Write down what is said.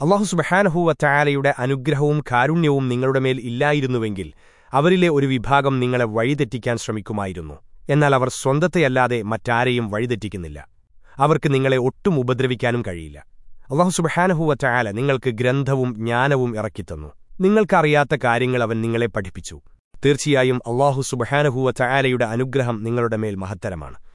അള്ളാഹു സുബഹാനഹൂവറ്റായാലയുടെ അനുഗ്രഹവും കാരുണ്യവും നിങ്ങളുടെ മേൽ ഇല്ലായിരുന്നുവെങ്കിൽ അവരിലെ ഒരു വിഭാഗം നിങ്ങളെ വഴിതെറ്റിക്കാൻ ശ്രമിക്കുമായിരുന്നു. എന്നാൽ അവർ സ്വന്തത്തെയല്ലാതെ മറ്റാരെയും വഴിതെറ്റിക്കുന്നില്ല. അവർക്ക് നിങ്ങളെ ഒട്ടും ഉപദ്രവിക്കാനും കഴിയില്ല. അള്ളാഹു സുബഹാനഹൂവറ്റായാല നിങ്ങൾക്ക് ഗ്രന്ഥവും ജ്ഞാനവും ഇറക്കിത്തന്നു. നിങ്ങൾക്കറിയാത്ത കാര്യങ്ങൾ അവൻ നിങ്ങളെ പഠിപ്പിച്ചു. തീർച്ചയായും അള്ളാഹു സുബഹാനഹൂവറ്റായാലയുടെ അനുഗ്രഹം നിങ്ങളുടെ മേൽ മഹത്തരമാണ്.